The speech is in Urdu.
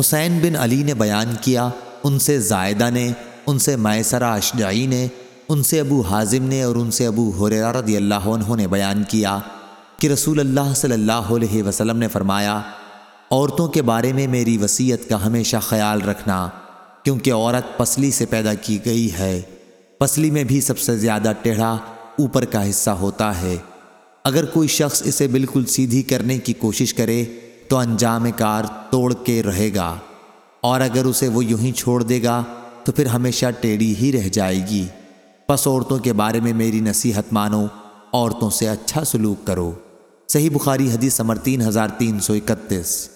حسین بن علی نے بیان کیا، ان سے زائدہ نے، ان سے میسرہ اشجعی نے، ان سے ابو حازم نے اور ان سے ابو حریرہ رضی اللہ عنہ نے بیان کیا کہ رسول اللہ صلی اللہ علیہ وسلم نے فرمایا، عورتوں کے بارے میں میری وصیت کا ہمیشہ خیال رکھنا، کیونکہ عورت پسلی سے پیدا کی گئی ہے۔ پسلی میں بھی سب سے زیادہ ٹیڑھا اوپر کا حصہ ہوتا ہے۔ اگر کوئی شخص اسے بالکل سیدھی کرنے کی کوشش کرے، تو انجام کار توڑ کے رہے گا۔ اور اگر اسے وہ یوں ہی چھوڑ دے گا، تو پھر ہمیشہ ٹیڑھی ہی رہ جائے گی۔ پس عورتوں کے بارے میں میری نصیحت مانو، عورتوں سے اچھا سلوک کرو۔ صحیح بخاری حدیث امر تین ہزار تین سو اکتیس۔